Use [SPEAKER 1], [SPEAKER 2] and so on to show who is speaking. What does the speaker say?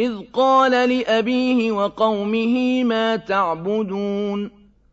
[SPEAKER 1] إِذْ قَالَ لِأَبِيهِ وَقَوْمِهِ مَا تَعْبُدُونَ